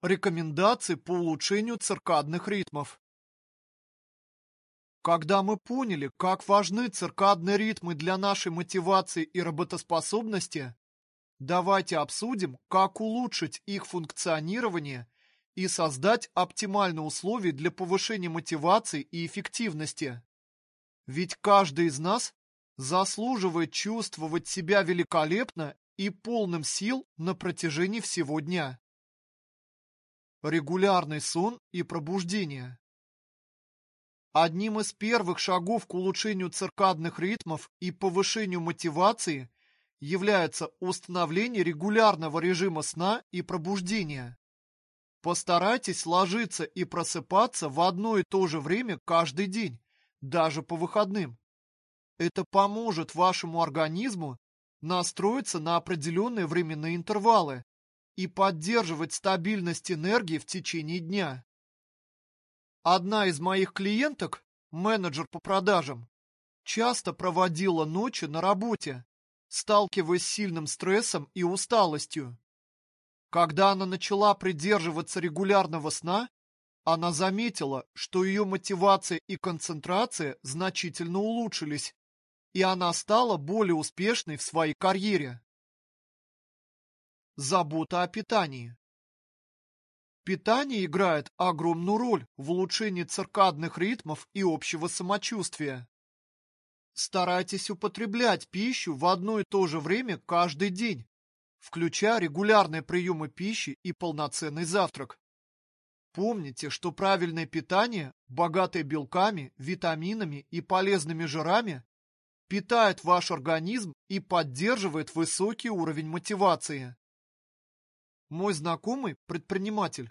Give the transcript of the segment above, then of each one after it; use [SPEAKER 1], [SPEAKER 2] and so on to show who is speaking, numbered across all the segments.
[SPEAKER 1] Рекомендации по улучшению циркадных ритмов. Когда мы поняли, как важны циркадные ритмы для нашей мотивации и работоспособности, давайте обсудим, как улучшить их функционирование и создать оптимальные условия для повышения мотивации и эффективности. Ведь каждый из нас заслуживает чувствовать себя великолепно и полным сил на протяжении всего дня. Регулярный сон и пробуждение. Одним из первых шагов к улучшению циркадных ритмов и повышению мотивации является установление регулярного режима сна и пробуждения. Постарайтесь ложиться и просыпаться в одно и то же время каждый день, даже по выходным. Это поможет вашему организму настроиться на определенные временные интервалы и поддерживать стабильность энергии в течение дня. Одна из моих клиенток, менеджер по продажам, часто проводила ночи на работе, сталкиваясь с сильным стрессом и усталостью. Когда она начала придерживаться регулярного сна, она заметила, что ее мотивация и концентрация значительно улучшились и она стала более успешной в своей карьере. Забота о питании. Питание играет огромную роль в улучшении циркадных ритмов и общего самочувствия. Старайтесь употреблять пищу в одно и то же время каждый день, включая регулярные приемы пищи и полноценный завтрак. Помните, что правильное питание, богатое белками, витаминами и полезными жирами, питает ваш организм и поддерживает высокий уровень мотивации. Мой знакомый, предприниматель,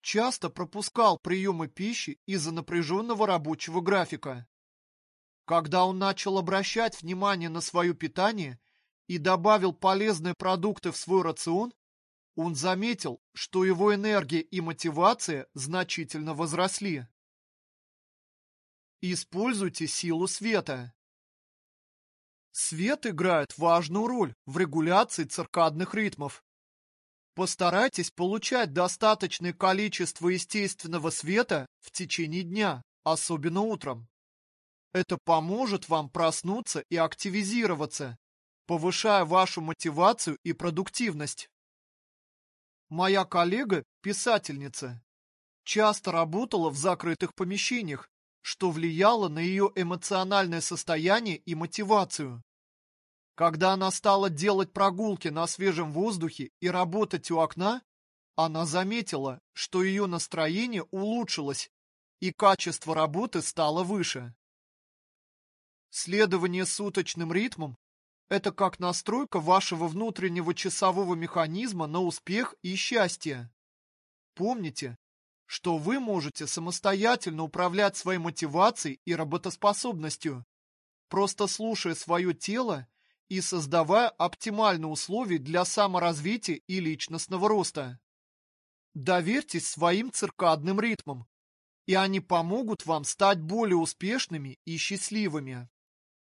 [SPEAKER 1] часто пропускал приемы пищи из-за напряженного рабочего графика. Когда он начал обращать внимание на свое питание и добавил полезные продукты в свой рацион, он заметил, что его энергия и мотивация значительно возросли. Используйте силу света. Свет играет важную роль в регуляции циркадных ритмов. Постарайтесь получать достаточное количество естественного света в течение дня, особенно утром. Это поможет вам проснуться и активизироваться, повышая вашу мотивацию и продуктивность. Моя коллега, писательница, часто работала в закрытых помещениях, что влияло на ее эмоциональное состояние и мотивацию. Когда она стала делать прогулки на свежем воздухе и работать у окна, она заметила, что ее настроение улучшилось и качество работы стало выше. Следование суточным ритмам – это как настройка вашего внутреннего часового механизма на успех и счастье. Помните, что вы можете самостоятельно управлять своей мотивацией и работоспособностью, просто слушая свое тело и создавая оптимальные условия для саморазвития и личностного роста. Доверьтесь своим циркадным ритмам, и они помогут вам стать более успешными и счастливыми.